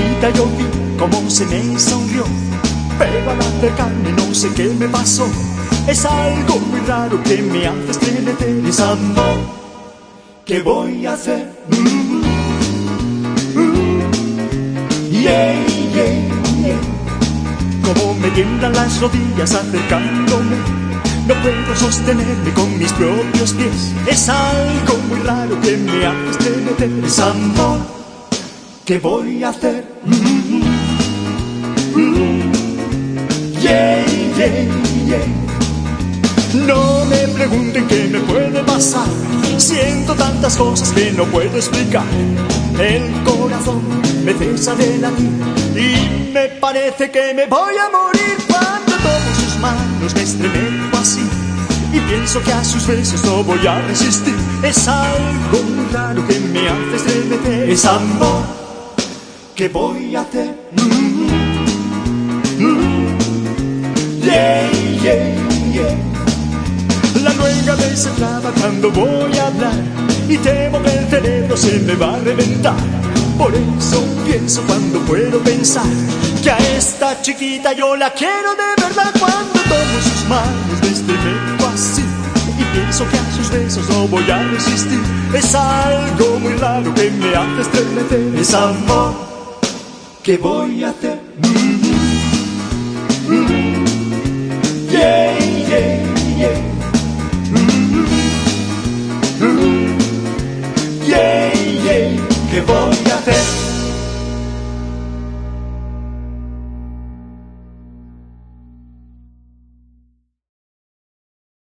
chiquita yo vi cómo se me sonrió, pero al acercarme no sé qué me pasó. Es algo muy raro que me hace estremecer, es amor. ¿Qué voy a hacer? Mm, mm, yeah, yeah, yeah. Como me tiemblan las rodillas acercándome, no puedo sostenerme con mis propios pies. Es algo muy raro que me hace estremecer, es amor. ¿Qué voy a hacer? Mm, mm, yeah, yeah, yeah. No me pregunten qué me puede pasar. Siento tantas cosas que no puedo explicar. El corazón me cesa de latir y me parece que me voy a morir cuando tomo sus manos me estremezco así y pienso que a sus besos no voy a resistir. Es algo muy raro que me hace estremecer. Es amor. ¿Qué voy a hacer? Mm, mm, yeah, yeah, yeah. La se traba cuando voy a hablar y temo que el cerebro se me va a reventar. Por eso pienso cuando puedo pensar que a esta chiquita yo la quiero de verdad cuando tomo sus manos me estremezco así y pienso que a sus besos no voy a resistir. Es algo muy raro que me hace estremecer. Es amor. ¿Qué voy a hacer? Yeah, yeah, yeah. Mm, yeah, yeah. ¿Qué voy a hacer?